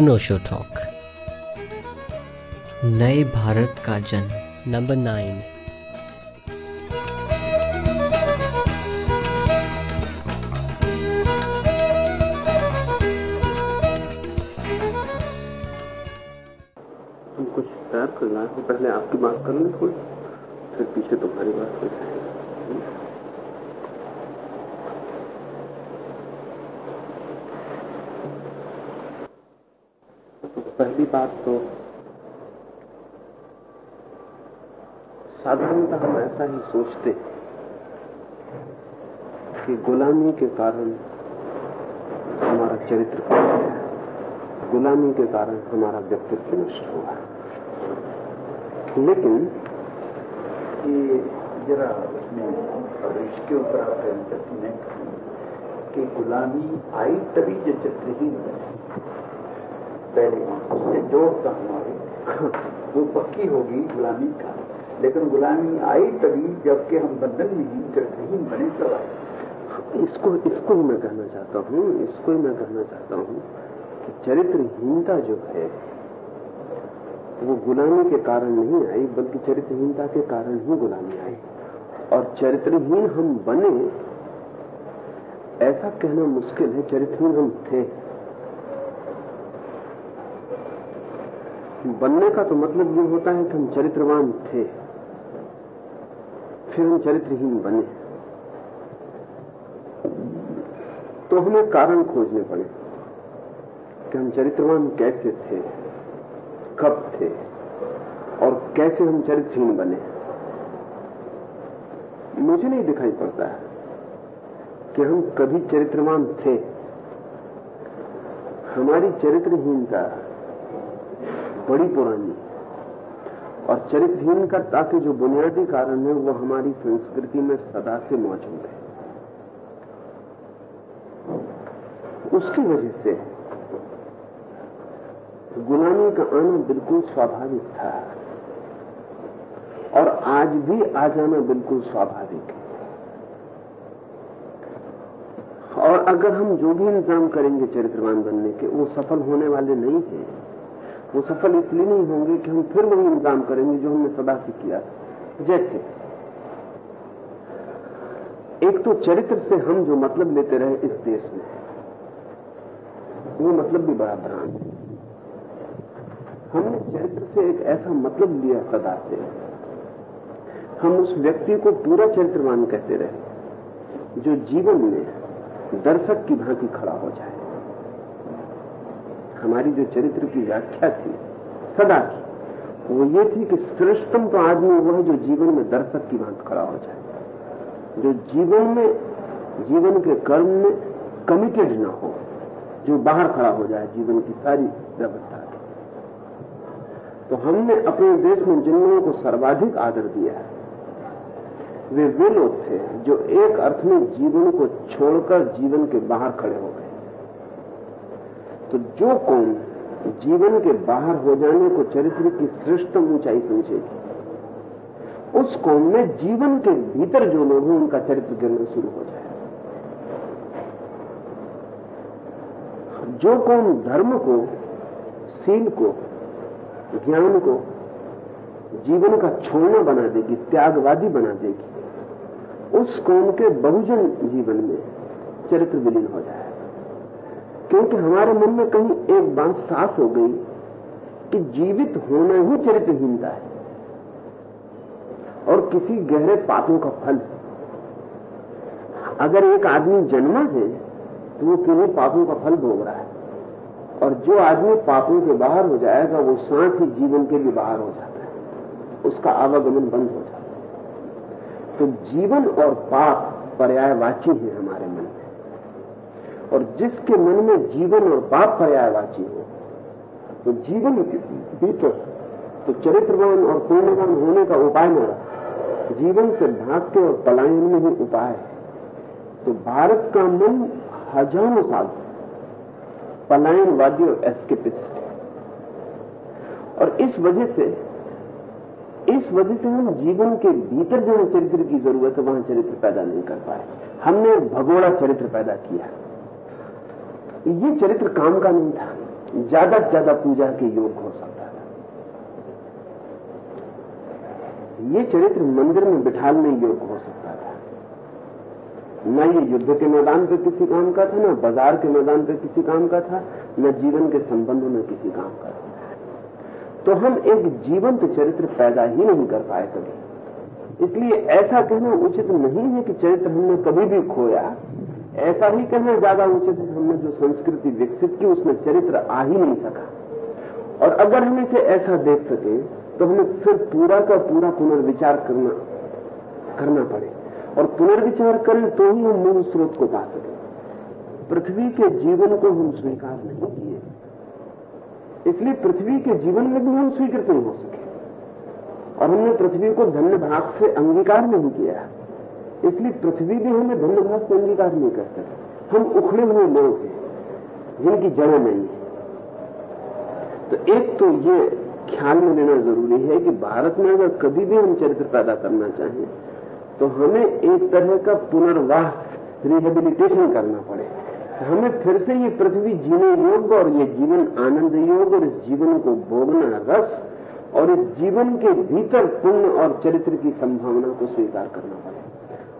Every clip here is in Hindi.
अनोशो टॉक। नए भारत का जन्म, नंबर नाइन। हम कुछ तैयार करना है? पहले आपकी बात कर लें थोड़ी। फिर पीछे तुम्हारी बात जाएगी पहली बात तो साधारणतः हम ऐसा ही सोचते कि गुलामी के कारण हमारा चरित्र गुलामी के कारण हमारा व्यक्तित्व नष्ट हुआ लेकिन ये जरा उसमें इसके ऊपर आप कमेंट कि गुलामी आई तभी जो चित्रहीन बने पहले उससे जोड़ता हमारे, वो पक्की होगी गुलामी का। लेकिन गुलामी आई तभी जबकि हम बंधन में ही चित्रहीन बने तब इसको इसको ही मैं कहना चाहता हूँ, इसको ही मैं कहना चाहता हूँ कि चरित्रहीनता जो है, वो गुलामी के कारण नहीं आई, बल्कि चरित्रहीनता के कारण ही गुलामी आई। और चरित्रहीन हम बने, ऐसा कहना मुश्किल है, चरित्रहीन हम थे। बनने का तो मतलब ये होता है कि हम चरित्रवान थे। फिर हम चरित्रहीन बने। तो हमें कारण खोजने पड़े कि हम चरित्रवान कैसे थे, कब थे, और कैसे हम चरित्रहीन बने। मुझे नहीं दिखाई पड़ता है कि हम कभी चरित्रवान थे। हमारी चरित्रहीनता बड़ी पुरानी। और चरित्रहीनता के जो बुनियादी कारण है, वो हमारी संस्कृति में सदा से मौजूद है। उसकी वजह से गुलामी का आना बिल्कुल स्वाभाविक था। और आज भी आ जाना बिल्कुल स्वाभाविक है। और अगर हम जो भी इंतज़ाम करेंगे चरित्रवान बनने के, वो सफल होने वाले नहीं है। वो सफल इसलिए नहीं होंगे कि हम फिर वही इंतज़ाम करेंगे जो हमने सदा से किया जैसे, एक तो चरित्र से हम जो मतलब लेते रहे इस देश में, वो मतलब भी बड़ा भ्रांत है। हमने चरित्र से एक ऐसा मतलब लिया सदा से। हम उस व्यक्ति को पूरा चरित्रवान कहते रहे, जो जीवन में दर्शक की भांति खड़ा हो जाए। हमारी जो चरित्र की व्याख्या थी, सदा की, वो ये थी कि श्रेष्ठतम तो आदमी वो है जो जीवन में दर्शक की भांति खड़ा हो जाए। जो जीवन में, जीवन के कर्म में कमिटेड ना हो, जो बाहर खड़ा हो जाए जीवन की सारी व्यवस्था की। तो हमने अपने देश में जिन लोगों को सर्वाधिक आदर दिया है। वे वे लोग थे जो एक अर्थ में जीवन को छोड़कर जीवन के बाहर खड़े हो गए। तो जो कौन जीवन के बाहर हो जाने को चरित्र की श्रेष्ठतम ऊंचाई समझेगी। उस कौम में जीवन के भीतर जो लोग हैं, उनका चरित्र गिरना शुरू हो जाए। जो कौन धर्म को, सील को, ज्ञान को, जीवन का छोड़ना बना देगी, त्यागवादी बना देगी, उस कौम के बहुजन जीवन में चरित्र विलीन हो जाए। क्योंकि हमारे मन में कहीं एक बात साफ़ हो गई कि जीवित होना ही चरित्रहीनता है। और किसी गहरे पापों का फल अगर एक आदमी जन्मा है तो वो किन्हीं पापों का फल भोग रहा है? और जो आदमी पापों के बाहर हो जाएगा, वो साथ ही जीवन के लिए बाहर हो जाता है। उसका आवागमन बंद हो जाता है। तो जीवन और पाप पर्यायवाची है हमारे मन और जिसके मन में जीवन और पाप पर्यायवाची हो तो जीवन भीतर तो चरित्रवान और पूर्णवान होने का उपाय मेरा जीवन से भाग के और पलायन में ही उपाय है। तो भारत का मन हज़ारों साल पलायनवादी और एस्केपिस्ट है। और इस वजह से, इस वजह से हम जीवन के भीतर जहाँ चरित्र की ज़रूरत है, वहाँ चरित्र पैदा नहीं कर पाए। हमने भगोड़ा चरित्र पैदा किया। ये चरित्र काम का नहीं था। ज़्यादा से ज़्यादा पूजा के योग हो सकता था। ये चरित्र मंदिर में बिठाने योग्य हो सकता था। न ये युद्ध के मैदान पे किसी काम का था, न बाज़ार के मैदान पे किसी काम का था, न जीवन के संबंध में किसी काम का था। तो हम एक जीवंत चरित्र पैदा ही नहीं कर पाए कभी। इसलिए ऐसा कहना उचित नहीं है कि चरित्र हमने कभी भी खोया। ऐसा ही कहना ज़्यादा उचित है हमने जो संस्कृति विकसित की, उसमें चरित्र आ ही नहीं सका। और अगर हम इसे ऐसा देख सके तो हमें फिर पूरा का पूरा पुनर्विचार करना करना पड़े। और पुनर्विचार करें तो ही हम मूल स्रोत को पा सकें। पृथ्वी के जीवन को हम स्वीकार नहीं किए। इसलिए पृथ्वी के जीवन में भी हम स्वीकृत नहीं हो सके। और हमने पृथ्वी को धन्य भाग से अंगीकार नहीं किया। इसलिए पृथ्वी भी हमें धन्य भाग से अंगीकार नहीं कर हम उखड़े हुए लोग हैं, जिनकी जड़ें नहीं है। तो एक तो ये ख्याल में लेना ज़रूरी है कि भारत में अगर कभी भी हम चरित्र पैदा करना चाहें तो हमें एक तरह का पुनर्वास रिहेबिलिटेशन करना पड़े। हमें फिर से ये पृथ्वी जीने योग्य और ये जीवन आनंद योग्य और इस जीवन को भोगना रस और इस जीवन के भीतर पुण्य और चरित्र की संभावना को स्वीकार करना पड़े।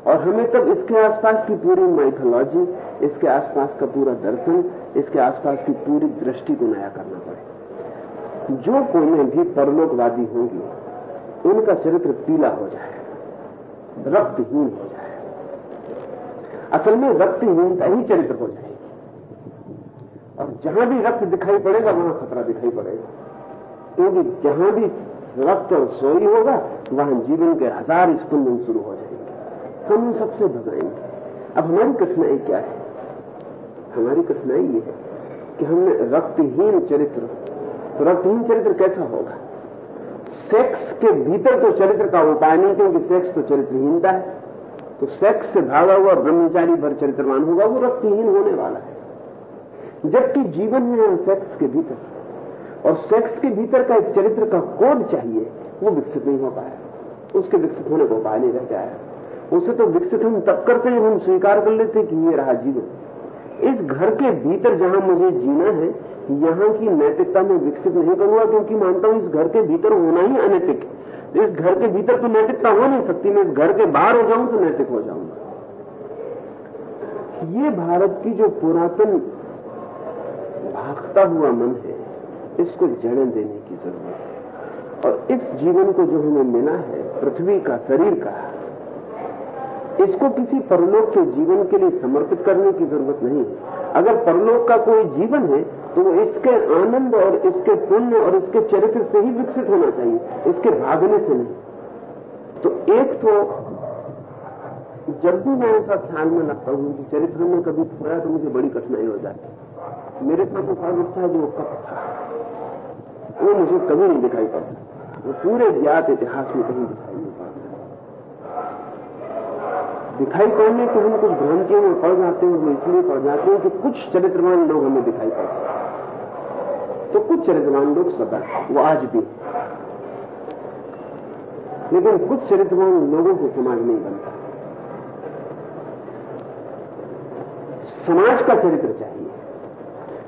और हमें तब इसके आसपास की पूरी माइथोलॉजी इसके आसपास का पूरा दर्शन, इसके आसपास की पूरी दृष्टि को नया करना पड़े। जो कोई भी परलोकवादी होंगे, उनका चरित्र पीला हो जाए, रक्तहीन हो जाए। असल में रक्तहीनता ही चरित्र हो जाएगी। और जहाँ भी रक्त दिखाई पड़ेगा, वहाँ खतरा दिखाई पड़ेगा। क्योंकि जहाँ भी रक्त और सोई होगा, वहाँ जीवन के हज़ार स्पंदन शुरू हो जाएँगे। हम उन सबसे भगाएँगे अब हमारी कठिनाई क्या है? हमारी कठिनाई ये है कि हमने रक्तहीन चरित्र तो रक्तहीन चरित्र कैसा होगा? सेक्स के भीतर तो चरित्र का उपाय नहीं क्योंकि सेक्स तो चरित्रहीनता है। तो सेक्स से भागा हुआ ब्रह्मचारी भर चरित्रवान होगा, वो रक्तहीन होने वाला है। जबकि जीवन है सेक्स के भीतर, और सेक्स के भीतर का एक चरित्र का कोड चाहिए, वो विकसित नहीं हो पाया। उसके विकसित होने को उपाय नहीं रह जाया। उसे तो विकसित हम तब करते हैं हम स्वीकार कर लेते कि ये रहा जीवन इस घर के भीतर जहाँ मुझे जीना है, यहाँ की नैतिकता में विकसित नहीं करूँगा क्योंकि मानता हूँ इस घर के भीतर होना ही अनैतिक है। इस घर के भीतर तो नैतिकता हो नहीं सकती, मैं इस घर के बाहर हो जाऊँ तो नैतिक हो जाऊँगा। ये भारत की जो पुरातन भागता हुआ मन है, इसको जड़ें देने की ज़रूरत है। और इस जीवन को जो हमें मिला है, पृथ्वी का शरीर का इसको किसी परलोक के जीवन के लिए समर्पित करने की ज़रूरत नहीं है? अगर परलोक का कोई जीवन है तो वो इसके आनंद और इसके पुण्य और इसके चरित्र से ही विकसित होना चाहिए, इसके भागने से नहीं। तो एक तो जब भी मैं ऐसा ख्याल में लगता हूँ कि चरित्र में कभी खोया तो मुझे बड़ी कठिनाई हो जाती मेरे पास और उठता है जो कब था? वो मुझे कभी नहीं दिखाई पड़ता। वो पूरे ज्ञात इतिहास में कहीं दिखाई दिखाई पड़ने के हम कुछ भ्रांतियों में पड़ जाते हैं वो इसलिए पड़ जाते हैं कि कुछ चरित्रवान लोग हमें दिखाई पड़ते हैं। तो कुछ चरित्रवान लोग सदा वो आज भी लेकिन कुछ चरित्रवान लोगों से समाज नहीं बनता। समाज का चरित्र चाहिए।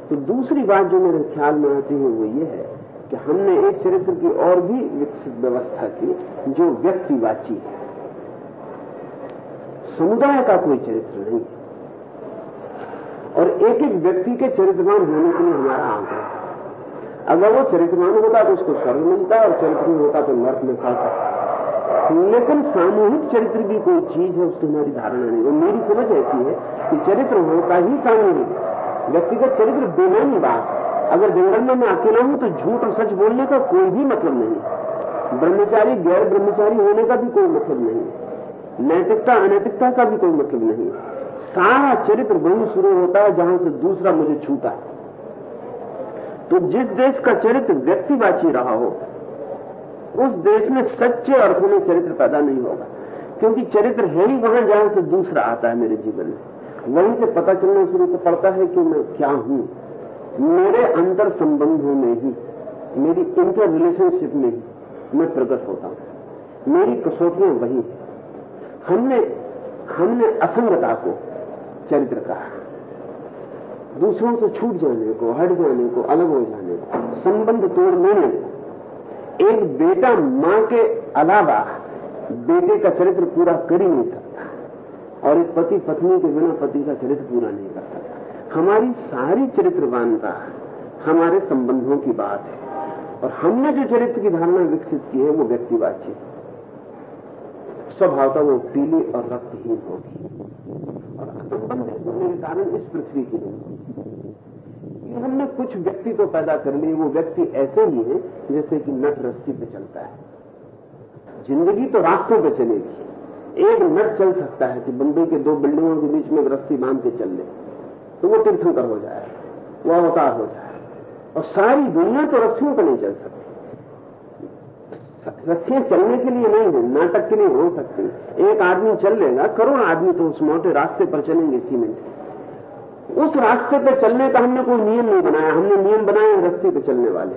तो दूसरी बात जो मेरे ख्याल में आती है, वो ये है कि हमने एक चरित्र की और भी विकसित व्यवस्था की, जो व्यक्तिवाची है। समुदाय का कोई चरित्र नहीं और एक एक व्यक्ति के चरित्रवान होने के लिए हमारा आग्रह अगर वो चरित्रवान होता तो उसको स्वर्ग मिलता और चरित्र होता तो नर्क में खाता लेकिन सामूहिक चरित्र भी कोई चीज़ है, उसकी हमारी धारणा नहीं। और मेरी समझ ऐसी है कि चरित्र होता ही सामूहिक व्यक्तिगत चरित्र बेमानी बात अगर जंगल में मैं अकेला हूँ तो झूठ और सच बोलने का कोई भी मतलब नहीं ब्रह्मचारी, गैर ब्रह्मचारी होने का भी कोई मतलब नहीं नैतिकता, अनैतिकता का भी कोई मतलब नहीं सारा चरित्र वहीं शुरू होता है जहाँ से दूसरा मुझे छूता है। तो जिस देश का चरित्र व्यक्तिवाची रहा हो, उस देश में सच्चे अर्थों में चरित्र पैदा नहीं होगा। क्योंकि चरित्र है ही वहाँ जहाँ से दूसरा आता है मेरे जीवन में। वहीं से पता चलना शुरू तो पड़ता है कि मैं क्या हूँ। मेरे अंतर संबंधों में ही, मेरी इंटर रिलेशनशिप में ही मैं प्रकट होता हूँ। मेरी कसौटियाँ वही हमने हमने असंगता को चरित्र कहा। दूसरों से छूट जाने को, हट जाने को, अलग हो जाने को, संबंध तोड़ लेने को एक बेटा माँ के अलावा बेटे का चरित्र पूरा कर ही नहीं सकता। और एक पति, पत्नी के बिना पति का चरित्र पूरा नहीं कर सकता। हमारी सारी चरित्रवानता, हमारे संबंधों की बात है। और हमने जो चरित्र की धारणा विकसित की है, वो व्यक्तिवाची स्वभावता वो पीली और रक्तहीन होगी। और असंबंधित होने के कारण इस पृथ्वी की नहीं हमने कुछ व्यक्ति तो पैदा कर लिए, वो व्यक्ति ऐसे ही है जैसे कि नट रस्सी पे चलता है। ज़िंदगी तो रास्तों पे चलेगी। एक नट चल सकता है कि बंबई के दो बिल्डिंगों के बीच में रस्सी बाँध के चल ले। तो वो तीर्थंकर हो जाए, वो अवतार हो जाए। और सारी दुनिया तो रस्सियों पर नहीं चल सकती। रस्सियाँ चलने के लिए नहीं है, नाटक के लिए हो सकती एक आदमी चल लेगा, करोड़ आदमी तो उस मोटे रास्ते पर चलेंगे सीमेंट उस रास्ते पर चलने का हमने कोई नियम नहीं बनाया, हमने नियम बनाए रस्ते पर चलने वाले।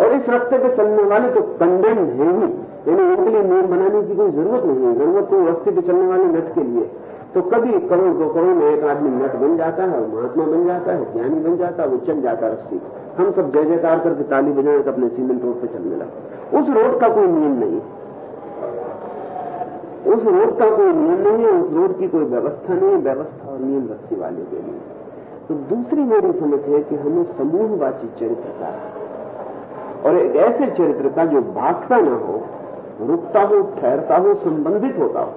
और इस रास्ते पर चलने वाले तो कंडेम है ही, यानी उनके लिए नियम बनाने की कोई ज़रूरत नहीं है। ज़रूरत तो रास्ते पर चलने वाले नट के लिए। तो कभी करोड़ दो करोड़ में एक आदमी नट बन जाता है महात्मा बन जाता है, ज्ञानी बन जाता है, वो चल जाता है रस्सी हम सब जय जयकार करके ताली बजाए तो अपने सीमेंट रोड पर चलने लगा। उस रोड का कोई नियम नहीं उस रोड का कोई नियम नहीं है, उस रोड की कोई व्यवस्था नहीं व्यवस्था और नियम रखने वाले के लिए। तो दूसरी मेरी समझ है कि हमें समूहवाची चरित्र का और एक ऐसे चरित्र का जो भागता ना हो, रुकता हो, ठहरता हो, संबंधित होता हो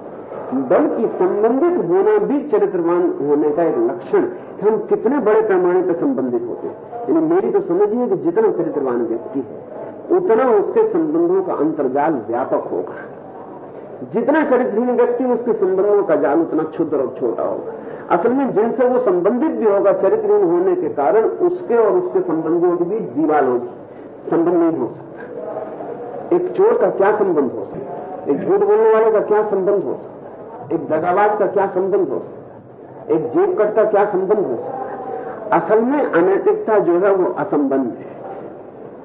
बल्कि संबंधित होना भी चरित्रवान होने का एक लक्षण कि हम कितने बड़े पैमाने पर संबंधित होते हैं। यानी मेरी तो समझ है कि जितना चरित्रवान व्यक्ति है, उतना उसके संबंधों का अंतर्जाल व्यापक होगा। जितना चरित्रहीन व्यक्ति, उसके संबंधों का जाल उतना क्षुद्र और छोटा होगा। असल में जिनसे वो संबंधित भी होगा, चरित्रहीन होने के कारण उसके और उसके संबंधों के बीच दीवार होगी। संबंध नहीं हो सकता। एक चोर का क्या संबंध हो सकता एक झूठ बोलने वाले का क्या संबंध हो सकता एक दगाबाज का क्या संबंध हो सकता एक जेब कट का क्या संबंध हो सकता असल में अनैतिकता जो है वो असंबंध है।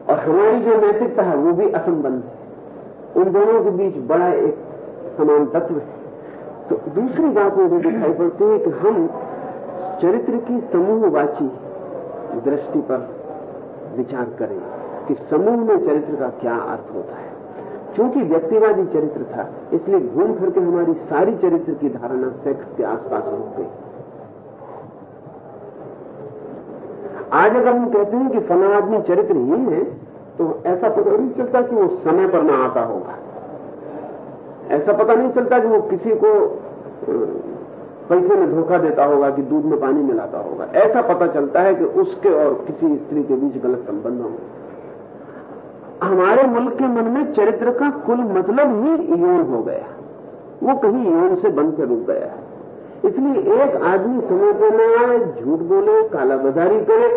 और हमारी जो नैतिकता है, वो भी असंबंध है। उन दोनों के बीच बड़ा एक समान तत्व है। तो दूसरी बात मुझे दिखाई पड़ती है कि हम चरित्र की समूहवाची दृष्टि पर विचार करें कि समूह में चरित्र का क्या अर्थ होता है। क्योंकि व्यक्तिवादी चरित्र था, इसलिए घूम फिर के हमारी सारी चरित्र की धारणा सेक्स के आसपास रुक गई। आज अगर हम कहते हैं कि फला आदमी चरित्रहीन है तो ऐसा पता नहीं चलता कि वो समय पर ना आता होगा। ऐसा पता नहीं चलता कि वो किसी को पैसे में धोखा देता होगा कि दूध में पानी मिलाता होगा। ऐसा पता चलता है कि उसके और किसी स्त्री के बीच गलत संबंध होंगे। हमारे मुल्क के मन में चरित्र का कुल मतलब ही यौन हो गया। वो कहीं यौन से बन के रुक गया है। इसलिए एक आदमी समय पर न आए, झूठ बोले, कालाबाजारी करे,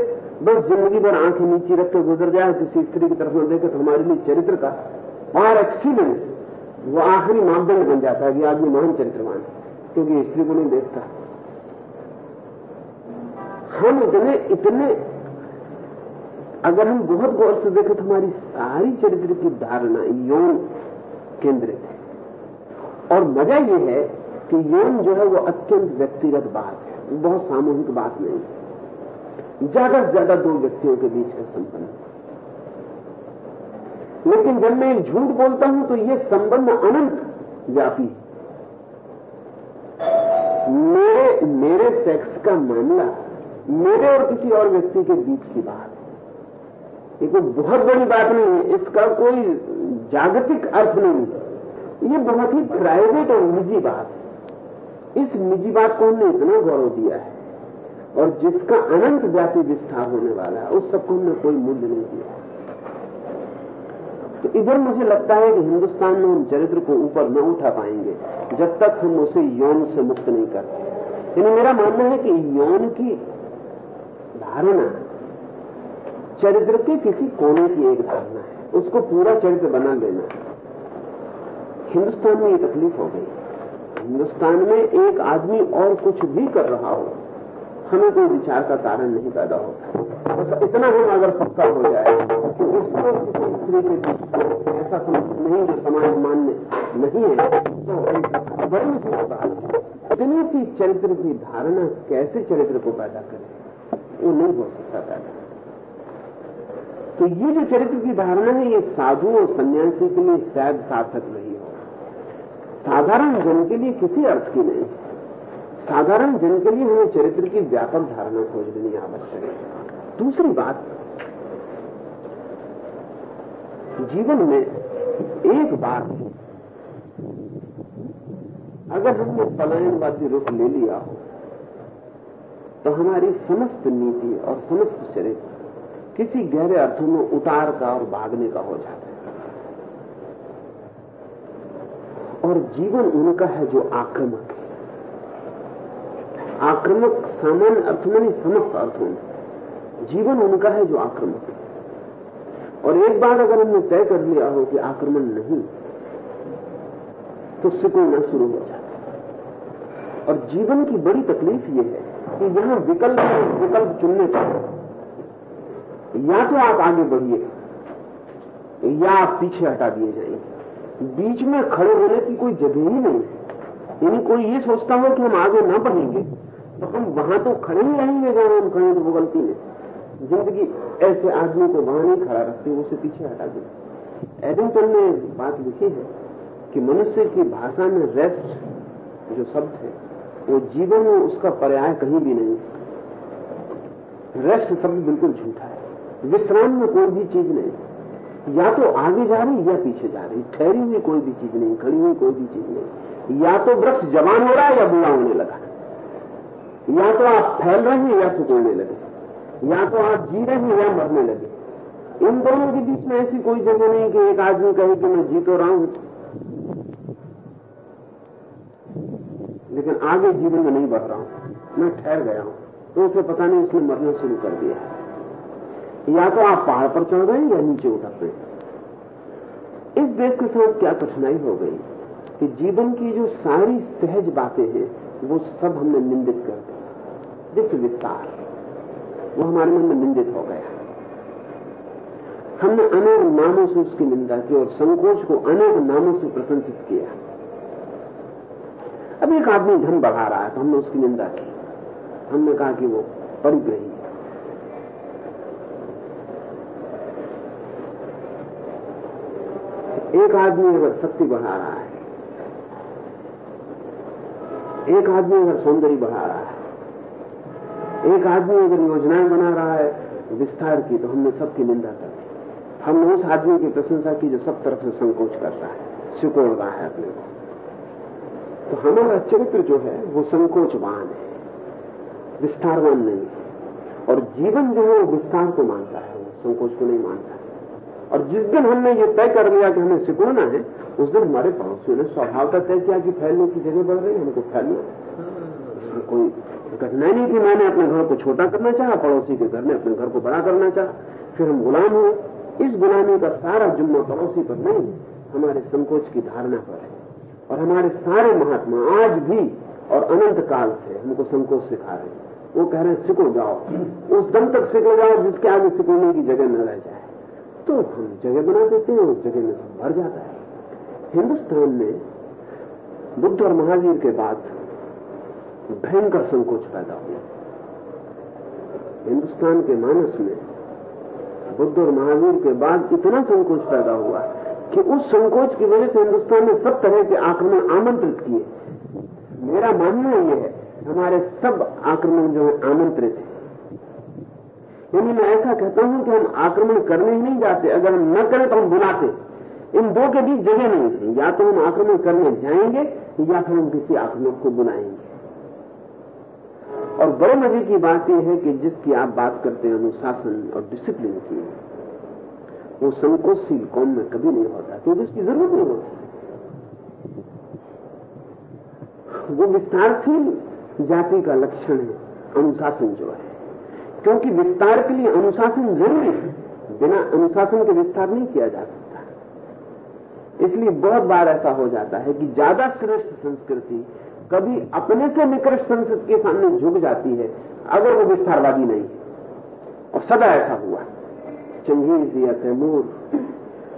बस ज़िंदगी भर आँखें नीचे रख के गुजर जाए, किसी स्त्री की तरफ़ न देखे तो हमारे लिए चरित्र का और एक्सीलेंस वो आखिरी मापदंड बन जाता है कि आदमी महान चरित्रवान है, क्योंकि स्त्री को नहीं देखता। हम इतने इतने अगर हम बहुत गौर से देखें तो हमारी सारी चरित्र की धारणा यौन केंद्रित है। और मज़ा यह है कि यौन जो है वो अत्यंत व्यक्तिगत बात है। बहुत सामूहिक बात नहीं है। ज़्यादा से ज़्यादा दो व्यक्तियों के बीच का संबंध। लेकिन जब मैं झूठ बोलता हूँ तो ये संबंध अनंत व्यापी मेरे मेरे सेक्स का मामला मेरे और किसी और व्यक्ति के बीच की बात ये कोई बहुत बड़ी बात नहीं है, इसका कोई जागतिक अर्थ नहीं है। ये बहुत ही प्राइवेट और निजी बात है। इस निजी बात को हमने इतना गौरव दिया है, और जिसका अनंत व्यापी विस्तार होने वाला है, उस सबको हमने कोई मूल्य नहीं दिया तो इधर मुझे लगता है कि हिंदुस्तान में हम चरित्र को ऊपर न उठा पाएँगे, जब तक हम उसे यौन से मुक्त नहीं करते। यानी मेरा मानना है कि यौन की धारणा चरित्र के किसी कोने की एक धारणा है। उसको पूरा चरित्र बना लेना हिंदुस्तान में ये तकलीफ़ हो गई। हिंदुस्तान में एक आदमी और कुछ भी कर रहा हो, हमें कोई विचार का कारण नहीं पैदा होता। बस इतना हम अगर पक्का हो जाए कि उसको किसी के ऐसा नहीं जो समाज मान्य नहीं है तो बड़ी मुसीबत बात है। इतनी सी चरित्र की धारणा कैसे चरित्र को पैदा करे, वो नहीं हो सकता पैदा। तो ये जो चरित्र की धारणा है, ये साधु और सन्यासी के लिए शायद सार्थक नहीं हो। साधारण जन के लिए किसी अर्थ की नहीं। साधारण जन के लिए हमें चरित्र की व्यापक धारणा खोज लेनी आवश्यक है। दूसरी बात, जीवन में एक बार अगर हमने पलायनवादी रुख ले लिया हो तो हमारी समस्त नीति और समस्त चरित्र किसी गहरे अर्थों में उतार का और भागने का हो जाता है। और जीवन उनका है जो आक्रमक है। आक्रमक सामान्य अर्थ में नहीं, समस्त अर्थों में। जीवन उनका है जो आक्रमक है। और एक बार अगर हमने तय कर लिया हो कि आक्रमण नहीं तो सिकुड़ना शुरू हो जाता है। और जीवन की बड़ी तकलीफ़ यह है कि यहाँ विकल्प विकल्प चुनने का या तो आप आगे बढ़िए, या आप पीछे हटा दिए जाएँगे बीच में खड़े होने की कोई जगह ही नहीं है। यानी कोई ये सोचता हो कि हम आगे न बढ़ेंगे तो हम वहाँ तो खड़े ही रहेंगे जहाँ हम खड़े तो वो गलती नहीं ज़िंदगी ऐसे आदमी को वहाँ नहीं खड़ा रखते, उसे पीछे हटा दे। एडिंगटन ने बात लिखी है कि मनुष्य की भाषा में रेस्ट जो शब्द है, वो जीवन में उसका पर्याय कहीं भी नहीं रेस्ट शब्द बिल्कुल झूठा है। विश्राम में कोई भी चीज़ नहीं। या तो आगे जा रही, या पीछे जा रही। ठहरी हुई कोई भी चीज़ नहीं, खड़ी हुई कोई भी चीज़ नहीं। या तो वृक्ष जवान हो रहा है, या बुरा होने लगा या तो आप फैल रहे हैं, या सुकड़ने लगे। या तो आप जी रहे हैं, या मरने लगे। इन दोनों के बीच में ऐसी कोई जगह नहीं कि एक आदमी कहे कि मैं जी तो रहा हूँ। लेकिन आगे जीवन में नहीं बढ़ रहा हूँ। मैं ठहर गया हूँ। तो उसे पता नहीं, उसने मरना शुरू कर दिया है। या तो आप पहाड़ पर चढ़ गए या नीचे उतर गए। इस देश के साथ क्या कठिनाई हो गई कि जीवन की जो सारी सहज बातें हैं, वो सब हमने निंदित कर दी। जैसे विस्तार, वो हमारे मन में निंदित हो गया। हमने अनेक नामों से उसकी निंदा की और संकोच को अनेक नामों से प्रशंसित किया। अब एक आदमी धन बढ़ा रहा है तो हमने उसकी निंदा की। हमने कहा कि वो परिग्रही है एक आदमी अगर शक्ति बढ़ा रहा है, एक आदमी अगर सौंदर्य बढ़ा रहा है, एक आदमी अगर योजनाएँ बना रहा है, विस्तार की तो हमने सबकी निंदा कर दी हमने उस आदमी की प्रशंसा की जो सब तरफ़ से संकोच कर रहा है, सिकोड़ रहा है अपने को। तो हमारा चरित्र जो है, वो संकोचवान है, विस्तारवान नहीं है। और जीवन जो है, वो विस्तार को मानता है, वो संकोच को नहीं मानता है। और जिस दिन हमने ये तय कर लिया कि हमें सिकुड़ना है, उस दिन हमारे पड़ोसियों ने स्वभाव का तय किया कि फैलने की जगह बढ़ रही है, हमको फैलना इसमें कोई कठिनाई नहीं थी, मैंने अपने घर को छोटा करना चाहा, पड़ोसी के घर ने अपने घर को बड़ा करना चाहा। फिर हम गुलाम हुए। इस गुलामी का सारा जुम्मा पड़ोसी पर नहीं, हमारे संकोच की धारणा पर है। और हमारे सारे महात्मा आज भी और अनंत काल से हमको संकोच सिखा रहे हैं। वो कह रहे हैं, सिकुड़ जाओ। उस दम तक सिकुड़ जाओ जिसके आगे सिकुड़ने की जगह न रह जाए। तो हम जगह बना देते हैं, उस जगह में सब भर जाता है। हिंदुस्तान में बुद्ध और महावीर के बाद भयंकर संकोच पैदा हुआ। हिंदुस्तान के मानस में बुद्ध और महावीर के बाद इतना संकोच पैदा हुआ कि उस संकोच की वजह से हिंदुस्तान ने सब तरह के आक्रमण आमंत्रित किए। मेरा मानना यह है, हमारे सब आक्रमण जो है, आमंत्रित है। यानी मैं ऐसा कहता हूँ कि हम आक्रमण करने ही नहीं जाते। अगर हम न करें तो हम बुलाते। इन दो के बीच जगह नहीं है। या तो हम आक्रमण करने जाएँगे, या फिर हम किसी आक्रमण को बुलाएँगे। और बड़े मज़े की बात यह है कि जिसकी आप बात करते हैं, अनुशासन और डिसिप्लिन की, वो संकोचशील कौन में कभी नहीं होता, क्योंकि उसकी ज़रूरत नहीं होती। वो विस्तारशील जाति का लक्षण है, अनुशासन जो है। क्योंकि विस्तार के लिए अनुशासन ज़रूरी है। बिना अनुशासन के विस्तार नहीं किया जा सकता। इसलिए बहुत बार ऐसा हो जाता है कि ज़्यादा श्रेष्ठ संस्कृति कभी अपने से निकृष्ट संस्कृति के सामने झुक जाती है, अगर वो विस्तारवादी नहीं है। और सदा ऐसा हुआ। चंगेज या तैमूर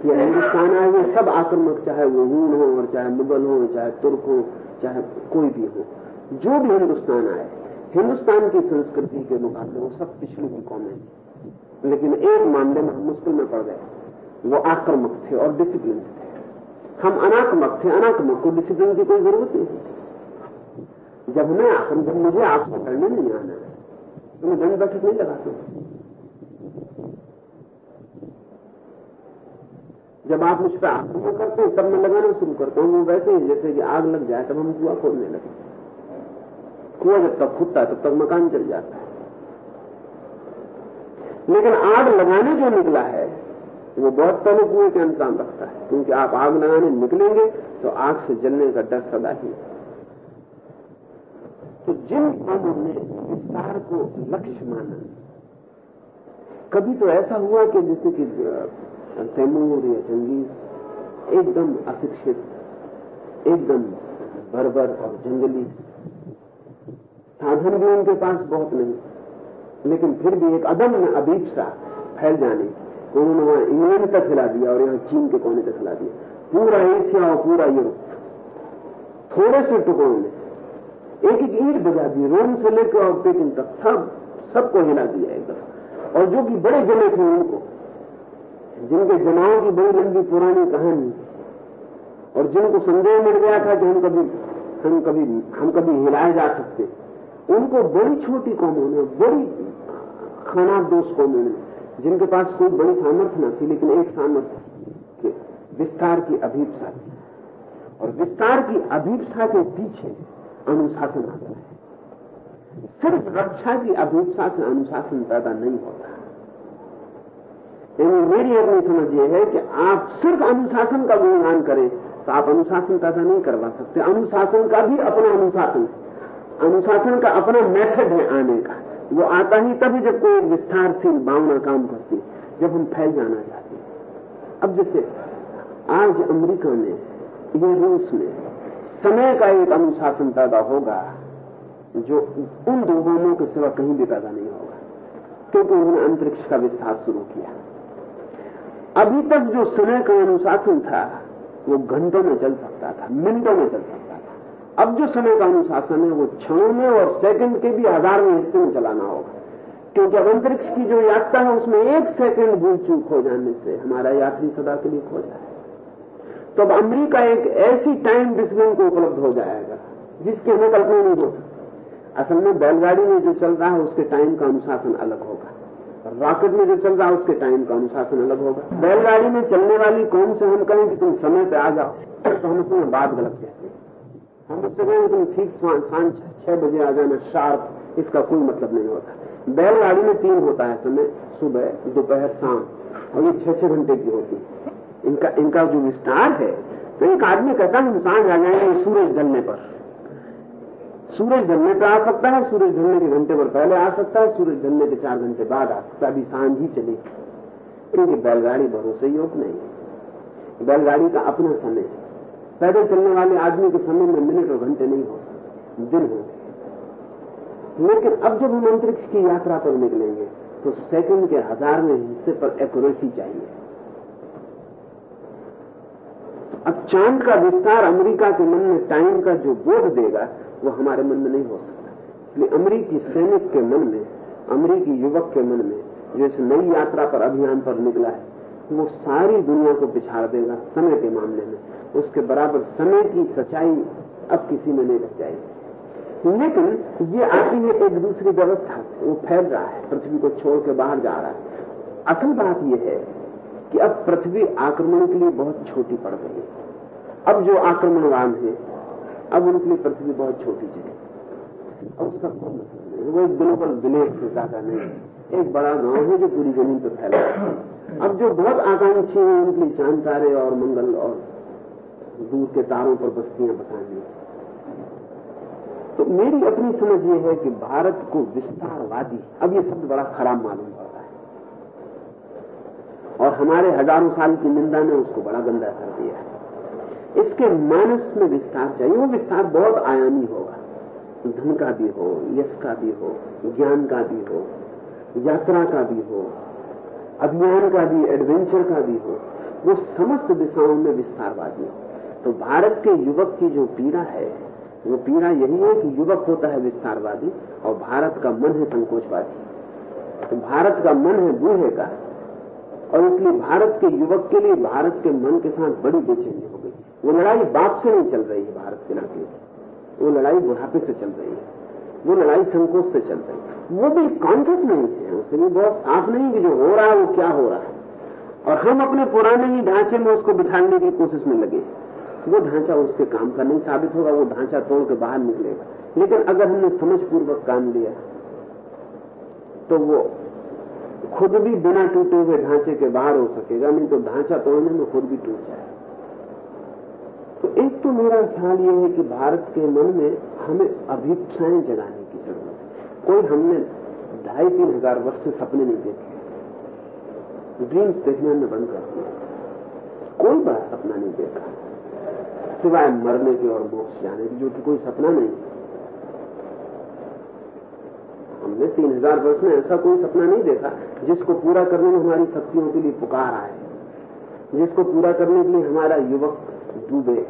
या हिंदुस्तान आए हुए सब आक्रमक, चाहे वो हूण हो और चाहे मुगल हो, चाहे तुर्क हो, चाहे कोई भी हो, जो भी हिंदुस्तान आए हिंदुस्तान की संस्कृति के मुकाबले वो सब पिछली की कौमें थी लेकिन एक मामले में हम मुश्किल में पड़ गए। वो आक्रमक थे और डिसिप्लिन थे। हम अनाक्रमक थे अनाक्रमक को डिसिप्लिन की कोई ज़रूरत नहीं थी। जब मैं आक्रम जब मुझे आपसे लड़ने नहीं आना है तो मैं दंड बैठक नहीं लगाता हूँ। जब आप मुझ पर आक्रमण करते हैं, तब मैं लगाना शुरू करता हूँ। वो वैसे ही जैसे कि आग लग जाए, तब हम कुआ खोलने लगे कुआ जब तक खुदता है, तब तक मकान चल जाता है। लेकिन आग लगाने जो निकला है, वो बहुत पहले कुएँ के अंतराम रखता है। क्योंकि आप आग लगाने निकलेंगे तो आग से जलने का डर सदा ही तो जिन कामों ने विस्तार को लक्ष्य माना, कभी तो ऐसा हुआ कि जैसे कि तैमूर या चंगेज एकदम अशिक्षित, एकदम बर्बर और जंगली साधन भी उनके पास बहुत नहीं लेकिन फिर भी एक अदम्य अभीपसा फैल जाने को, उन्होंने वहाँ इंग्लैंड तक हिला दिया और यहाँ चीन के कोने तक हिला दिया। पूरा एशिया और पूरा यूरोप। थोड़े से टुकड़ों में एक एक ईट बजा दी, रोम से लेकर और पेकिंग तक, सब, सबको हिला दिया एक दफ़ा। और जो कि बड़े जमे थे उनको, जिनके जमाओं की बड़ी लंबी पुरानी कहानी और जिनको संदेह मिल गया था कि हम कभी हम कभी हम कभी हिलाए जा सकते। उनको बड़ी छोटी कौमों ने बड़ी खाना दोष कौमों ने जिनके पास कोई बड़ी सामर्थ्य न थी, लेकिन एक सामर्थ्य के विस्तार की अभीपसा थी। और विस्तार की अभीपसा के पीछे अनुशासन आता है। सिर्फ़ रक्षा की अभीपसा से अनुशासन पैदा नहीं होता। यानी मेरी अपनी समझ यह है कि आप सिर्फ़ अनुशासन का गुणगान करें तो आप अनुशासन पैदा नहीं करवा सकते। अनुशासन का भी अपना अनुशासन है। अनुशासन का अपना मेथड है आने का। वो आता ही तभी जब कोई विस्तारशील भावना काम करती जब हम फैल जाना चाहते हैं। अब जैसे, आज अमेरिका में, ये रूस में, समय का एक अनुशासन पैदा होगा, जो उन दो बोमों के सिवा कहीं भी पैदा नहीं होगा, क्योंकि उन्होंने अंतरिक्ष का विस्तार शुरू किया। अभी तक जो समय का अनुशासन था, वो घंटों में चल सकता था, मिनटों में चल सकता अब जो समय का अनुशासन है, वो क्षणों में और सेकंड के भी हजारवें हिस्से में चलाना होगा। क्योंकि अब अंतरिक्ष की जो यात्रा है, उसमें एक सेकंड भूल चूक हो जाने से हमारा यात्री सदा के लिए खो जाए तो अब अमरीका एक ऐसी टाइम डिसिप्लिन को उपलब्ध हो जाएगा, जिसकी हमें कल्पना नहीं हो सकती। असल में बैलगाड़ी में जो चल रहा है, उसके टाइम का अनुशासन अलग होगा। रॉकेट में जो चल रहा है, उसके टाइम का अनुशासन अलग होगा। बैलगाड़ी में चलने वाली कौन से हम कहें कि तुम समय पे आ जाओ तो हम उसमें बात गलत कहते हैं। हम उससे तुम ठीक साँझ छह बजे आ जाना शार्प, इसका कोई मतलब नहीं होता। बैलगाड़ी में तीन होता है समय, सुबह, दोपहर शाम और ये छह छह घंटे की होती है। इनका इनका जो विस्तार है तो एक आदमी कहता है, हम साँझ आ जाएँगे सूरज ढलने पर। सूरज ढलने पर आ सकता है, सूरज ढलने के घंटे पर पहले आ सकता है, सूरज ढलने के चार घंटे बाद आ सकता है, अभी साँझ ही चलेगी क्योंकि बैलगाड़ी भरोसे योग नहीं है। बैलगाड़ी का अपना समय है। पैदल चलने वाले आदमी के समय में मिनट और घंटे नहीं हो दिन होंगे लेकिन अब जब हम अंतरिक्ष की यात्रा पर निकलेंगे तो सेकंड के हजारवें हिस्से पर एक्यूरेसी चाहिए। अब चाँद का विस्तार अमेरिका के मन में टाइम का जो बोध देगा, वो हमारे मन में नहीं हो सकता। इसलिए अमरीकी सैनिक के मन में, अमरीकी युवक के मन में, जो इस नई यात्रा पर अभियान पर निकला है, वो सारी दुनिया को पिछाड़ देगा समय के मामले में। उसके बराबर समय की सच्चाई अब किसी में नहीं रह जाएगी। लेकिन ये आती है एक दूसरी व्यवस्था वो फैल रहा है, पृथ्वी को छोड़ के बाहर जा रहा है। असल बात यह है कि अब पृथ्वी आक्रमण के लिए बहुत छोटी पड़ गई है। अब जो आक्रमणवान है, अब उनके लिए पृथ्वी बहुत छोटी जगह अब उसका कोई मतलब नहीं वो ग्लोबल विलेज से ज़्यादा नहीं एक बड़ा गाँव है जो पूरी ज़मीन पर फैला है। अब जो बहुत आकांक्षी है, उनके लिए चाँद तारे और मंगल और दूर के तारों पर बस्तियाँ बसानी तो मेरी अपनी समझ ये है कि भारत को विस्तारवादी, अब ये शब्द बड़ा खराब मालूम पड़ता है। और हमारे हज़ारों साल की निंदा ने उसको बड़ा गंदा कर दिया है। इसके मानस में विस्तार चाहिए, वो विस्तार बहुत आयामी होगा। धन का भी हो, यश का भी हो, ज्ञान का भी हो, यात्रा का भी हो, अभियान का भी, एडवेंचर का भी हो, वो समस्त दिशाओं में विस्तारवादी हो। तो भारत के युवक की जो पीड़ा है, वो पीड़ा यही है कि युवक होता है विस्तारवादी और भारत का मन है संकोचवादी। तो भारत का मन है बूढ़े का और इसलिए भारत के युवक के लिए भारत के मन के साथ बड़ी बेचैनी हो गई। वो लड़ाई बाप से नहीं चल रही है भारत के नाते। वो लड़ाई बुढ़ापे से चल रही है। वो लड़ाई संकोच से चल रही है। वो भी कॉन्शियस नहीं है उससे भी बहुत साफ़ नहीं कि जो हो रहा है, वो क्या हो रहा है। और हम अपने पुराने ही ढांचे में उसको बिठाने की कोशिश में लगे वो ढांचा उसके काम का नहीं साबित होगा, वो ढांचा तोड़ के बाहर निकलेगा। लेकिन अगर हमने समझ पूर्वक काम लिया तो वो खुद भी बिना टूटे हुए ढांचे के बाहर हो सकेगा, नहीं तो ढांचा तोड़ने में खुद भी टूट जाएगा। तो एक तो मेरा ख्याल यह है कि भारत के मन में हमें अभिप्साएँ जगाने की ज़रूरत है। कोई हमने ढाई तीन हज़ार वर्ष से सपने नहीं देखे ड्रीम्स देखने में बंद कर दिया। कोई बड़ा सपना नहीं देखा। सिवाय मरने के और मोक्ष जाने की, जो कि कोई सपना नहीं। हमने तीन हज़ार वर्ष में ऐसा कोई सपना नहीं देखा जिसको पूरा करने में हमारी शक्तियों के लिए पुकार आए, जिसको पूरा करने के लिए हमारा युवक डूबे,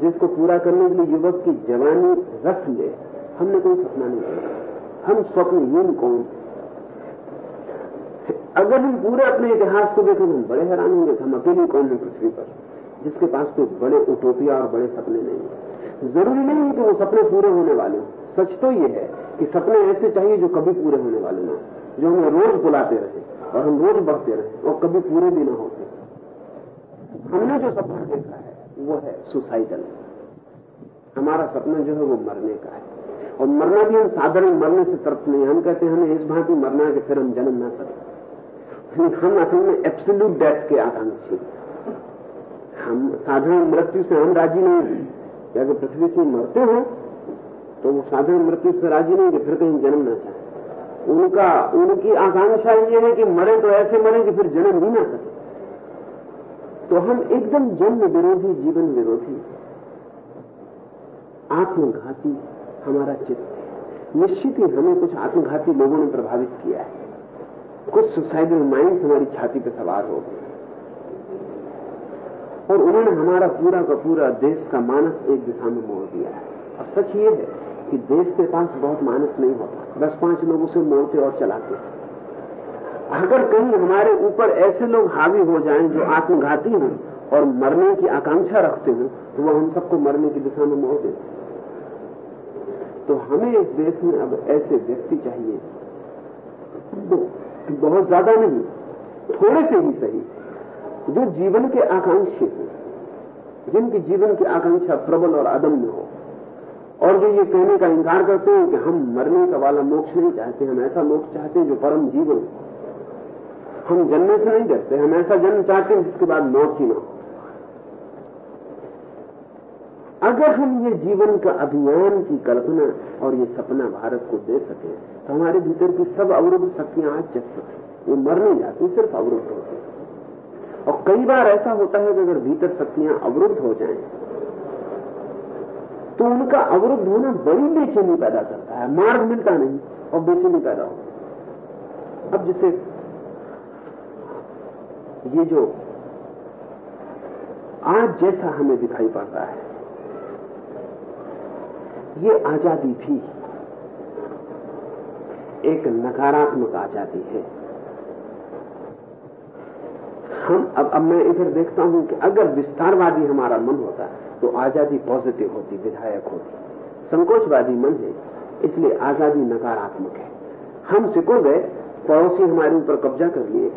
जिसको पूरा करने के लिए युवक की जवानी रख ले। हमने कोई सपना नहीं देखा। हम स्वप्नहीन कौन अगर हम पूरे अपने इतिहास को देखें, हम बड़े हैरान होंगे हम अकेले कौन है पृथ्वी पर? जिसके पास कोई बड़े उटोपिया और बड़े सपने नहीं है। ज़रूरी नहीं है कि वो सपने पूरे होने वाले हों। सच तो ये है कि सपने ऐसे चाहिए जो कभी पूरे होने वाले ना जो हमें रोज बुलाते रहे और हम रोज बढ़ते रहे और कभी पूरे भी ना होते हमने जो सपना देखा है, वो है सुसाइडल हमारा सपना जो है, वो मरने का है। और मरना भी हम साधारण मरने से तृप्त नहीं। हम कहते हैं, हमें इस भांति मरना है कि फिर हम जन्म ना करें। हम असल में एब्सोल्यूट डेथ के आकांक्षी हम साधारण मृत्यु से हम राज़ी नहीं हैं। अगर पृथ्वी से मरते हो तो वो साधारण मृत्यु से राज़ी नहीं कि फिर कहीं जन्म न चाहे। उनका, उनकी आकांक्षा ये है कि मरे तो ऐसे मरे कि फिर जन्म ही ना सके तो हम एकदम जन्म विरोधी, जीवन विरोधी आत्मघाती हमारा चित्त निश्चित ही हमें कुछ आत्मघाती लोगों ने प्रभावित किया है। कुछ सुसाइडल माइंड हमारी छाती पर सवार हो गए और उन्होंने हमारा पूरा का पूरा देश का मानस एक दिशा में मोड़ दिया है। और सच ये है कि देश के पास बहुत मानस नहीं होता। दस पाँच लोग उसे मोड़ते और चलाते अगर कहीं हमारे ऊपर ऐसे लोग हावी हो जाएँ जो आत्मघाती हों और मरने की आकांक्षा रखते हो तो वह हम सबको मरने की दिशा में मोड़ देते तो हमें इस देश में अब ऐसे व्यक्ति चाहिए। बहुत ज़्यादा नहीं, थोड़े से ही सही। जो जीवन के आकांक्षी हो, जिनकी जीवन की आकांक्षा प्रबल और अदम्य हो। और जो ये कहने का इंकार करते हैं कि हम मरने का वाला मोक्ष नहीं चाहते, हम ऐसा मोक्ष चाहते हैं जो परम जीवन हम जन्म से नहीं डरते, हम ऐसा जन्म चाहते हैं जिसके बाद मौत ही ना अगर हम ये जीवन का अभियान की कल्पना और ये सपना भारत को दे सके तो हमारे भीतर की सब अवरुद्ध शक्तियाँ आज जग सके वो मर नहीं जाती, सिर्फ़ अवरुद्ध होती और कई बार ऐसा होता है कि अगर भीतर शक्तियाँ अवरुद्ध हो जाएँ तो उनका अवरुद्ध होना बड़ी बेचैनी पैदा करता है, मार्ग मिलता नहीं और बेचैनी पैदा होती अब जैसे ये जो आज जैसा हमें दिखाई पड़ता है, ये आज़ादी भी एक नकारात्मक आज़ादी है। हम अब अब मैं इधर देखता हूँ कि अगर विस्तारवादी हमारा मन होता तो आज़ादी पॉजिटिव होती, विधायक होती। संकोचवादी मन है, इसलिए आज़ादी नकारात्मक है। हम सिकुड़ गए, पड़ोसी हमारे ऊपर कब्जा कर लिए।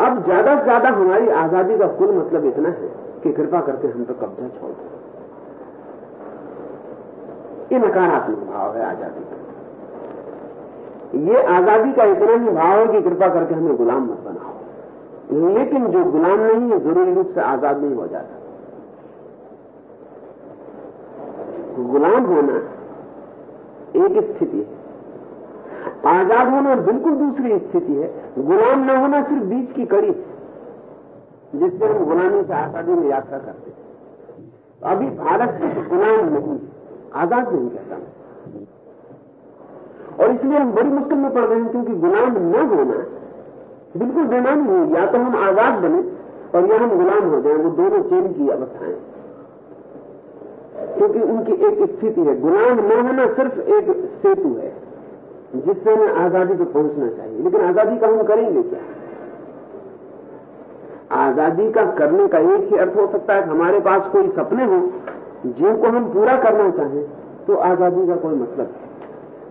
अब ज़्यादा से ज़्यादा हमारी आज़ादी का कुल मतलब इतना है कि कृपा करके हम तो कब्जा छोड़ दो। ये नकारात्मक भाव है आज़ादी का। ये आज़ादी का इतना ही भाव है कि कृपा करके हमें गुलाम मत बनाओ। लेकिन जो गुलाम नहीं है, ज़रूरी रूप से आज़ाद नहीं हो जाता। गुलाम होना एक स्थिति है। आज़ाद होना बिल्कुल दूसरी स्थिति है। गुलाम न होना सिर्फ़ बीच की कड़ी जिससे हम गुलामी से आज़ादी में यात्रा करते। हैं अभी भारत गुलाम नहीं आज़ाद नहीं कहता मैं और इसलिए हम बड़ी मुश्किल में पड़ गए हैं क्योंकि गुलाम न होना बिल्कुल बेमानी है या तो हम आज़ाद बने और या हम गुलाम हो जाए, वो दोनों चेन की अवस्थाएँ। क्योंकि उनकी एक स्थिति है, गुलाम न होना सिर्फ़ एक सेतु है, जिससे हमें आज़ादी पर पहुँचना चाहिए। लेकिन आज़ादी का हम करेंगे क्या? आज़ादी का करने का एक ही अर्थ हो सकता है कि हमारे पास कोई सपने हो, जिनको हम पूरा करना चाहें तो आज़ादी का कोई मतलब है।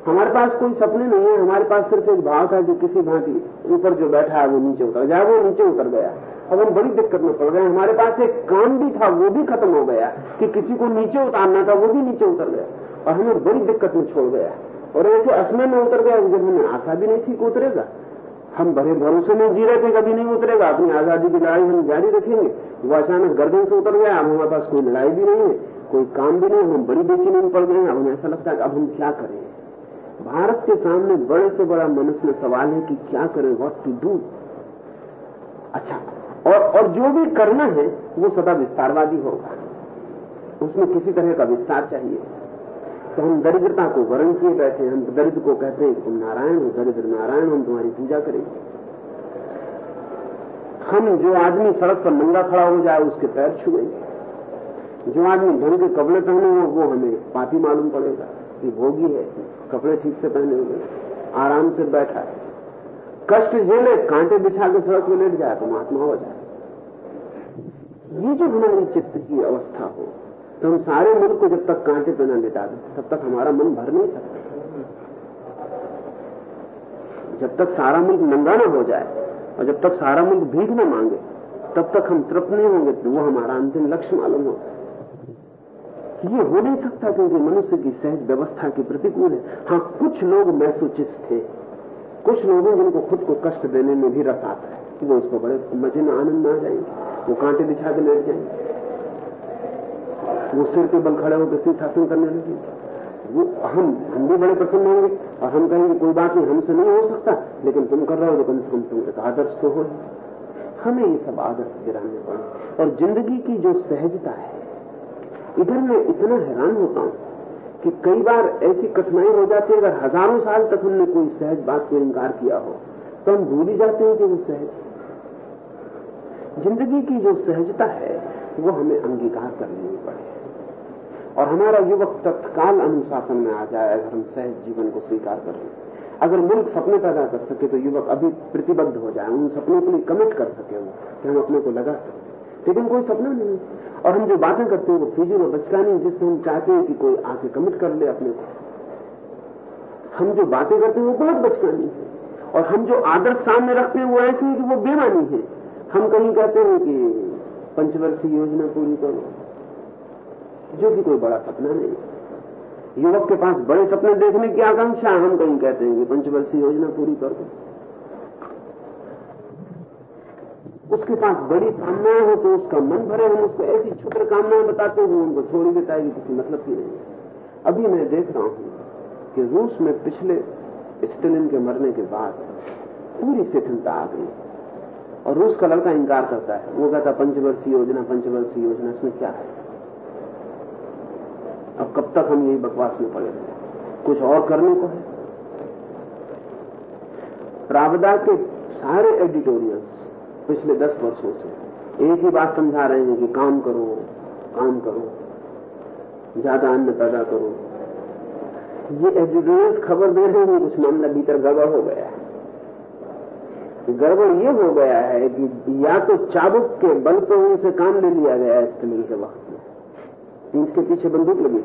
हमारे पास कोई सपने नहीं है, हमारे पास सिर्फ़ एक भाव था कि किसी भांति ऊपर जो बैठा है, वो नीचे उतर जाए वो नीचे उतर गया। अब हम बड़ी दिक्कत में पड़ गए हमारे पास एक काम भी था, वो भी खत्म हो गया कि किसी को नीचे उतारना था, वो भी नीचे उतर गया। और हमें बड़ी दिक्कत में छोड़ गया। और ऐसे असमय में उतर गया जब हमें आशा भी नहीं थी कि उतरेगा। हम बड़े भरोसे में जी रहे थे कभी नहीं उतरेगा। अपनी आज़ादी की लड़ाई हम जारी रखेंगे। वो अचानक गर्दन से उतर गया। अब हमारे पास कोई लड़ाई भी नहीं है, कोई काम भी नहीं हम बड़ी बेचैनी में पड़ गए अब हमें ऐसा लगता है कि अब हम क्या करें? भारत के सामने बड़े से बड़ा मनुष्य सवाल है कि क्या करें व्हाट टू डू अच्छा और और जो भी करना है, वो सदा विस्तारवादी होगा। उसमें किसी तरह का विस्तार चाहिए। तो हम दरिद्रता को वर्ण किए बैठे हम दरिद्र को कहते हैं तुम नारायण हो, दरिद्र नारायण, हम तुम्हारी पूजा करेंगे। हम जो आदमी सड़क पर नंगा खड़ा हो जाए, उसके पैर छुएँगे। जो आदमी ढंग के कपड़े पहने हो, वो हमें पापी मालूम पड़ेगा कि भोगी है। कपड़े ठीक से पहने हुए आराम से बैठा है। कष्ट झेले कांटे बिछा के सड़क में लेट जाए तो महात्मा हो जाए। ये जो हमारी चित्त की अवस्था हो तो हम सारे मुल्क को जब तक कांटे पे न लेटा दें, तब तक हमारा मन भर नहीं सकता। जब तक सारा मुल्क नंगा न हो जाए, और जब तक सारा मुल्क भीख न मांगे, तब तक हम तृप्त नहीं होंगे तो वो हमारा अंतिम लक्ष्य मालूम होता है। ये हो नहीं सकता क्योंकि मनुष्य की सहज व्यवस्था के प्रतिकूल है। हाँ कुछ लोग मैसोचिस थे। कुछ लोगों जिनको खुद को कष्ट देने में भी रस आता है कि वो उसको बड़े मज़े में आनंद में आ जाएँगे। वो कांटे बिछा के लेट जाएँगे। वो सिर के बल खड़े होकर शीर्षासन करने लगेंगे वो हम हम भी बड़े प्रसन्न होंगे और हम कहेंगे, कोई बात नहीं, हमसे नहीं हो सकता, लेकिन तुम कर रहे हो तो कम से कम तुम एक आदर्श तो हो। हमें ये सब आदर्श गिराने पड़े। और ज़िंदगी की जो सहजता है इधर मैं इतना हैरान होता हूँ कि कई बार ऐसी कठिनाई हो जाती है, अगर हज़ारों साल तक हमने कोई सहज बात को इनकार किया हो तो हम भूल ही जाते हैं कि वो सहज ज़िंदगी की जो सहजता है, वो हमें अंगीकार कर लेनी पड़े। और हमारा युवक तत्काल अनुशासन में आ जाए, अगर हम सहज जीवन को स्वीकार कर लें। अगर मुल्क सपने पैदा कर सके तो युवक अभी प्रतिबद्ध हो जाए, उन सपनों के लिए कमिट कर सके वो, कि हम अपने को लगा सकते लेकिन कोई सपना नहीं। और हम जो बातें करते हैं, वो फिजूल और बचकानी जिससे हम चाहते हैं कि कोई आके कमिट कर ले अपने को। हम जो बातें करते हैं, वो बहुत बचकानी है। और हम जो आदर्श सामने रखते हैं, वो ऐसे है कि वो बेमानी है। हम कहीं कहते हैं कि पंचवर्षीय योजना पूरी करो। जो कि कोई बड़ा सपना नहीं। युवक के पास बड़े सपने देखने की आकांक्षा हम कहीं कहते हैं कि पंचवर्षीय योजना पूरी कर। दो उसके पास बड़ी कामनाएँ हो तो उसका मन भरे, हम उसको ऐसी क्षुद्र कामनाएँ बताते हैं उनको छोड़ी देता है किसी मतलब की नहीं अभी मैं देख रहा हूँ कि रूस में पिछले स्टेलिन के मरने के बाद पूरी शिथिलता आ गई। और रूस का लड़का इंकार करता है। वो कहता, पंचवर्षीय योजना पंचवर्षीय योजना, इसमें क्या है? अब कब तक हम यही बकवास में पड़े रहे? कुछ और करने को है? प्रावदा के सारे एडिटोरियल्स पिछले दस वर्षों से। एक ही बात समझा रहे हैं कि काम करो काम करो, ज़्यादा अन्न पैदा करो। ये एडिटोरियल खबर दे रहे हैं कुछ मामला भीतर गड़बड़ हो गया है। गड़बड़ ये हो गया है कि या तो चाबुक के बल पर उनसे काम ले लिया गया स्टेलिन के वक्त में। इसके पीछे बंदूक लगी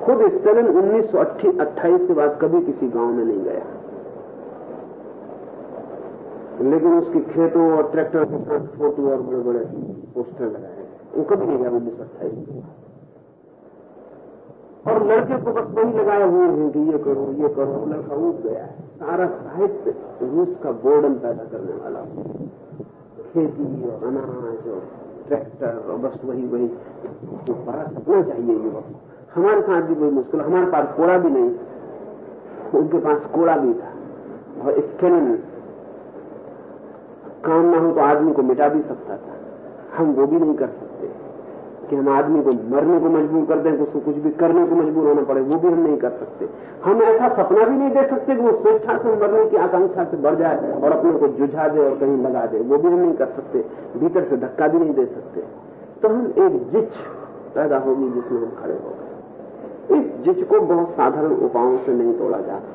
खुद स्टेलिन उन्नीस सौ के बाद कभी किसी गाँव में नहीं गया। लेकिन उसके खेतों और ट्रैक्टर के साथ फ़ोटो और बड़े बड़े पोस्टर लगाए वो कभी नहीं गया उन्नीस अट्ठाईस और लड़के को बस वही लगाए हुए हैं कि ये करो ये करो, लड़का उठ गया है। सारा साहित्य रूस का बोर्डन पैदा करने वाला खेती और अनाज और ट्रैक्टर और बस वही वही। तो बड़ा सपना चाहिए युवक हमारे साथ भी कोई मुश्किल, हमारे पास कोड़ा भी नहीं। उनके पास कोड़ा भी था। और स्किन काम ना हो तो आदमी को मिटा भी सकता था। हम वो भी नहीं कर सकते। कि हम आदमी को मरने को मजबूर कर दें तो उसको कुछ भी करने को मजबूर होना पड़े, वो भी हम नहीं कर सकते। हम ऐसा सपना भी नहीं देख सकते कि वो स्वेच्छा से मरने की आकांक्षा से बढ़ जाए और अपने को जुझा दे और कहीं लगा दे। वो भी हम नहीं कर सकते। भीतर से धक्का भी नहीं दे सकते। तो हम एक जिच पैदा होगी जिसमें हम खड़े हो गए। इस जिच को बहुत साधारण उपायों से नहीं तोड़ा जा सकता।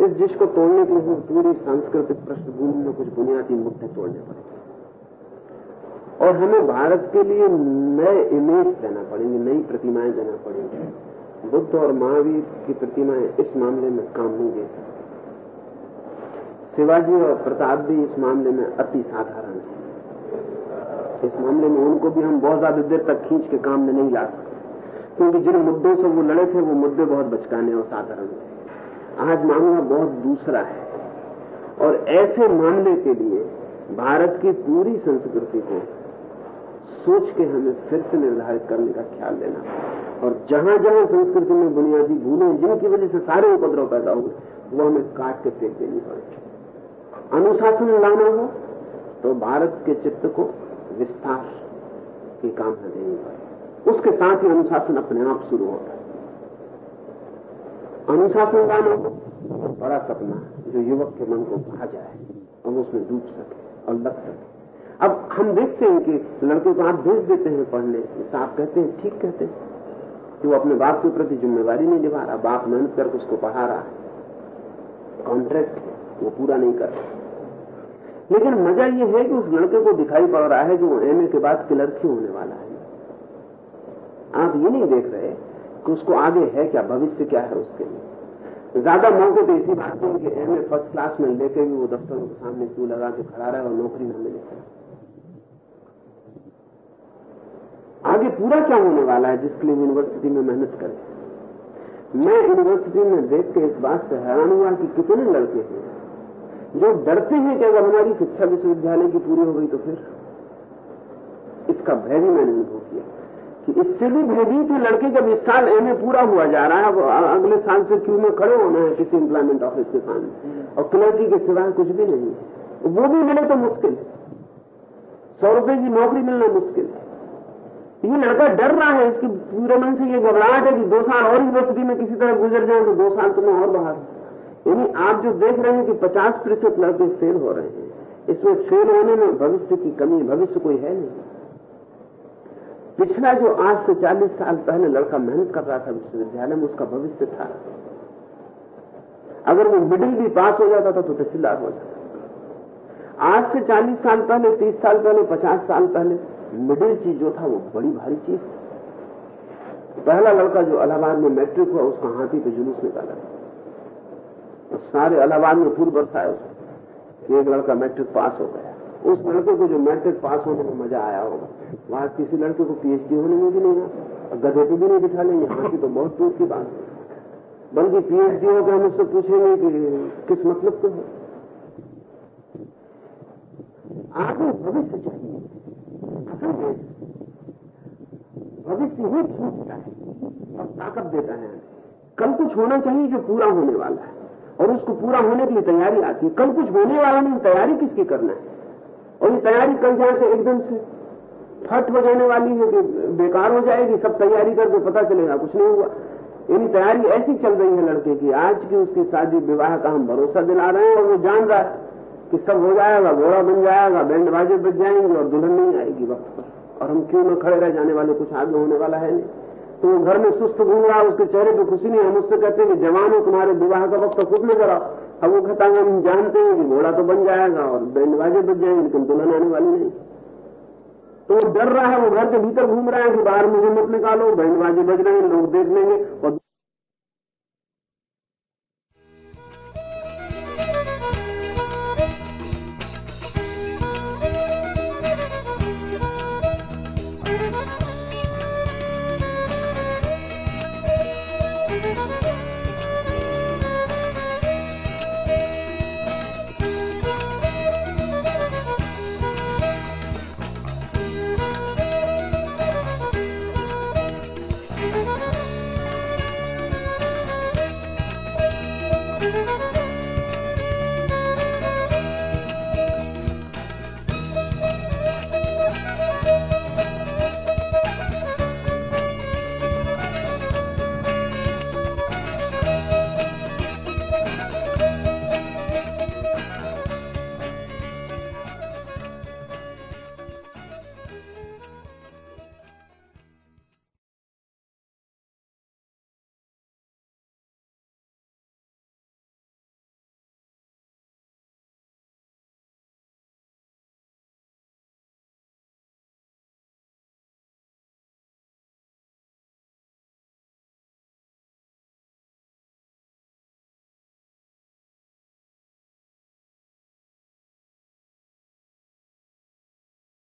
इस जिज को तोड़ने के लिए पूरी सांस्कृतिक पृष्ठभूमि में कुछ बुनियादी मुद्दे तोड़ने पड़ेंगे। और हमें भारत के लिए नए इमेज देना पड़ेंगे, नई प्रतिमाएँ देना पड़ेंगी। बुद्ध और महावीर की प्रतिमाएँ इस मामले में काम नहीं दे सकती। शिवाजी और प्रताप भी इस मामले में अति साधारण है। इस मामले में उनको भी हम बहुत ज़्यादा देर तक खींच के काम में नहीं ला सकते। क्योंकि जिन मुद्दों से वो लड़े थे, वो मुद्दे बहुत बचकाने और साधारण थे। आज मामला बहुत दूसरा है। और ऐसे मामले के लिए भारत की पूरी संस्कृति को सोच के हमें फिर से निर्धारित करने का ख्याल लेना और जहाँ जहाँ संस्कृति में बुनियादी भूलें, जिनकी वजह से सारे उपद्रव पैदा हुए, वो हमें काट के फेंक देनी पड़े। अनुशासन लाना हो तो भारत के चित्त को विस्तार की कामना देनी पड़े। उसके साथ ही अनुशासन अपने आप शुरू होता है। अनुशासन हो बड़ा सपना जो युवक के मन को भा जाए और उसमें डूब सके और लग सके। अब हम देखते हैं कि लड़के को आप भेज देते हैं पढ़ने। साहब कहते हैं, ठीक कहते हैं। कि वो अपने बाप के प्रति जिम्मेवारी नहीं निभा रहा। बाप मेहनत करके उसको पढ़ा रहा है। कॉन्ट्रैक्ट है, वो पूरा नहीं कर रहा। लेकिन मज़ा ये है कि उस लड़के को दिखाई पड़ रहा है कि वो एमए के बाद क्लर्क ही होने वाला है। आप ये नहीं देख रहे कि उसको आगे है क्या, भविष्य क्या है उसके लिए? ज़्यादा मौके तो इसी बात में कि एमए फ़र्स्ट क्लास में लेके भी वो दफ्तरों के सामने क्यों लगा के खड़ा रहे और नौकरी न मिले? आगे पूरा क्या होने वाला है जिसके लिए यूनिवर्सिटी में मेहनत करे? मैं यूनिवर्सिटी में देख के इस बात से हैरान हुआ कि कितने लड़के हैं। जो डरते हैं कि अगर हमारी शिक्षा विश्वविद्यालय की पूरी हो गई तो फिर इसका भय भी मैंने अनुभव किया। कि इससे भी भयभीत है लड़के जब इस साल एमए पूरा हुआ जा रहा है, अब अगले साल से क्यों में खड़े होना है किसी एम्प्लॉयमेंट ऑफ़िस के सामने? और क्लर्की के सिवाय कुछ भी नहीं है। वो भी मिले तो मुश्किल है। सौ रुपए की नौकरी मिलना मुश्किल है। ये लड़का डर रहा है, इसके पूरे मन से ये घबराहट है कि दो साल और यूनिवर्सिटी में किसी तरह गुजर जाए तो दो साल तो मैं और बाहर यानी आप जो देख रहे हैं कि 50 प्रतिशत लड़के फेल हो रहे हैं, इसमें फेल होने में भविष्य की कमी, भविष्य कोई है नहीं। पिछला जो आज से 40 साल पहले लड़का मेहनत कर रहा था विश्वविद्यालय में, उसका भविष्य था। अगर वो मिडिल भी पास हो जाता था तो तहसीलदार हो जाता आज से 40 साल पहले 30 साल पहले 50 साल पहले मिडिल चीज़ जो था, वो बड़ी भारी चीज़ थी। पहला लड़का जो इलाहाबाद में मैट्रिक हुआ, उसका हाथी पे जुलूस निकाला। और सारे इलाहाबाद में फूल बरसाए उसको एक लड़का मैट्रिक पास हो गया। उस लड़के को जो मैट्रिक पास होने में मज़ा आया होगा। वहाँ किसी लड़के को पीएचडी होने में भी नहीं आता गधे को भी नहीं बिठा लेंगे। की तो बहुत दूर की बात है। बल्कि पीएचडी होकर हम उससे पूछेंगे कि किस मतलब के हो? आगे भविष्य चाहिए। भविष्य ही खींचता है, और ताकत देता है। कल कुछ होना चाहिए जो पूरा होने वाला है, और उसको पूरा होने के लिए तैयारी आती है। कल कुछ होने वाला नहीं, तैयारी किसकी करना है? और ये तैयारी कल जाए तो एकदम से फट हो जाने वाली है कि बेकार हो जाएगी, सब तैयारी करके पता चलेगा, कुछ नहीं हुआ। यानी तैयारी ऐसी चल रही है लड़के की, आज की उसकी शादी, विवाह का हम भरोसा दिला रहे हैं और वो जान रहा है कि सब हो जाएगा, घोड़ा बन जाएगा बैंड बाजे बज जाएँगे और दुल्हन नहीं आएगी वक्त पर। और हम क्यों न खड़े रह जाने वाले, कुछ आगे होने वाला है नहीं। तो वो घर में सुस्त घूम रहा, उसके चेहरे पे खुशी नहीं, हम उससे कहते हैं कि जवान तुम्हारे विवाह का वक्त खुद में कराओ अब वो कहता है हम जानते हैं कि घोड़ा तो बन जाएगा और बैंड बाजे बज जाएँगे, लेकिन दुल्हन आने वाली नहीं। तो वो डर रहा है, वो घर के भीतर घूम रहा है कि बाहर मुझे मत निकालो बैंड बाजे बज रहे हैं, लोग देख लेंगे। और